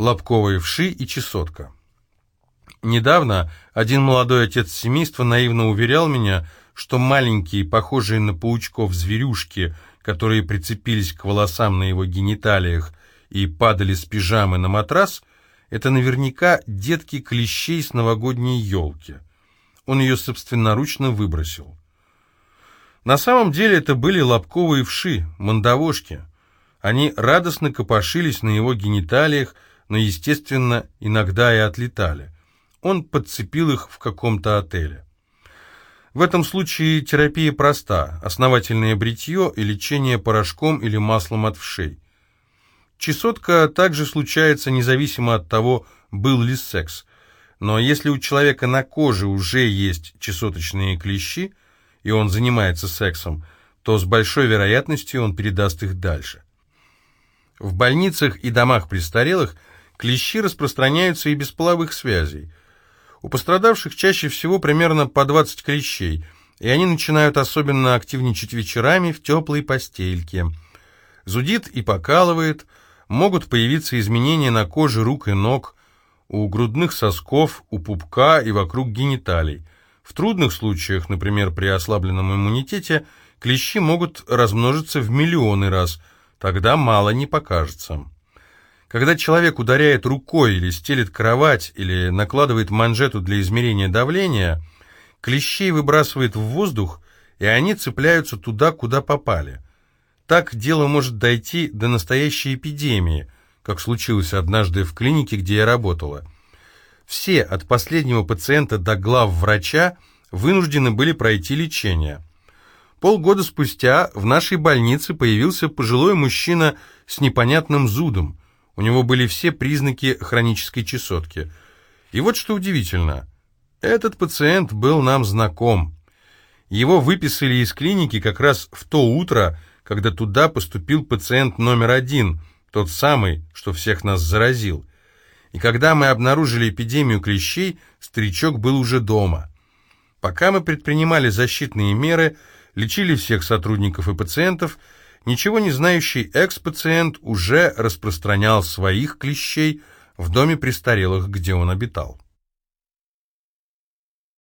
лобковые вши и чесотка. Недавно один молодой отец семейства наивно уверял меня, что маленькие, похожие на паучков зверюшки, которые прицепились к волосам на его гениталиях и падали с пижамы на матрас, это наверняка детки клещей с новогодней елки. Он ее собственноручно выбросил. На самом деле это были лобковые вши, мандавошки. Они радостно копошились на его гениталиях, но, естественно, иногда и отлетали. Он подцепил их в каком-то отеле. В этом случае терапия проста – основательное бритье и лечение порошком или маслом от вшей. Чесотка также случается независимо от того, был ли секс. Но если у человека на коже уже есть чесоточные клещи, и он занимается сексом, то с большой вероятностью он передаст их дальше. В больницах и домах престарелых клещи распространяются и без половых связей. У пострадавших чаще всего примерно по 20 клещей, и они начинают особенно активничать вечерами в теплой постельке. Зудит и покалывает, могут появиться изменения на коже рук и ног, у грудных сосков, у пупка и вокруг гениталий. В трудных случаях, например, при ослабленном иммунитете, клещи могут размножиться в миллионы раз – Тогда мало не покажется. Когда человек ударяет рукой или стелит кровать, или накладывает манжету для измерения давления, клещей выбрасывает в воздух, и они цепляются туда, куда попали. Так дело может дойти до настоящей эпидемии, как случилось однажды в клинике, где я работала. Все, от последнего пациента до глав врача, вынуждены были пройти лечение – Полгода спустя в нашей больнице появился пожилой мужчина с непонятным зудом. У него были все признаки хронической чесотки. И вот что удивительно. Этот пациент был нам знаком. Его выписали из клиники как раз в то утро, когда туда поступил пациент номер один, тот самый, что всех нас заразил. И когда мы обнаружили эпидемию клещей, старичок был уже дома. Пока мы предпринимали защитные меры – лечили всех сотрудников и пациентов, ничего не знающий экс-пациент уже распространял своих клещей в доме престарелых, где он обитал.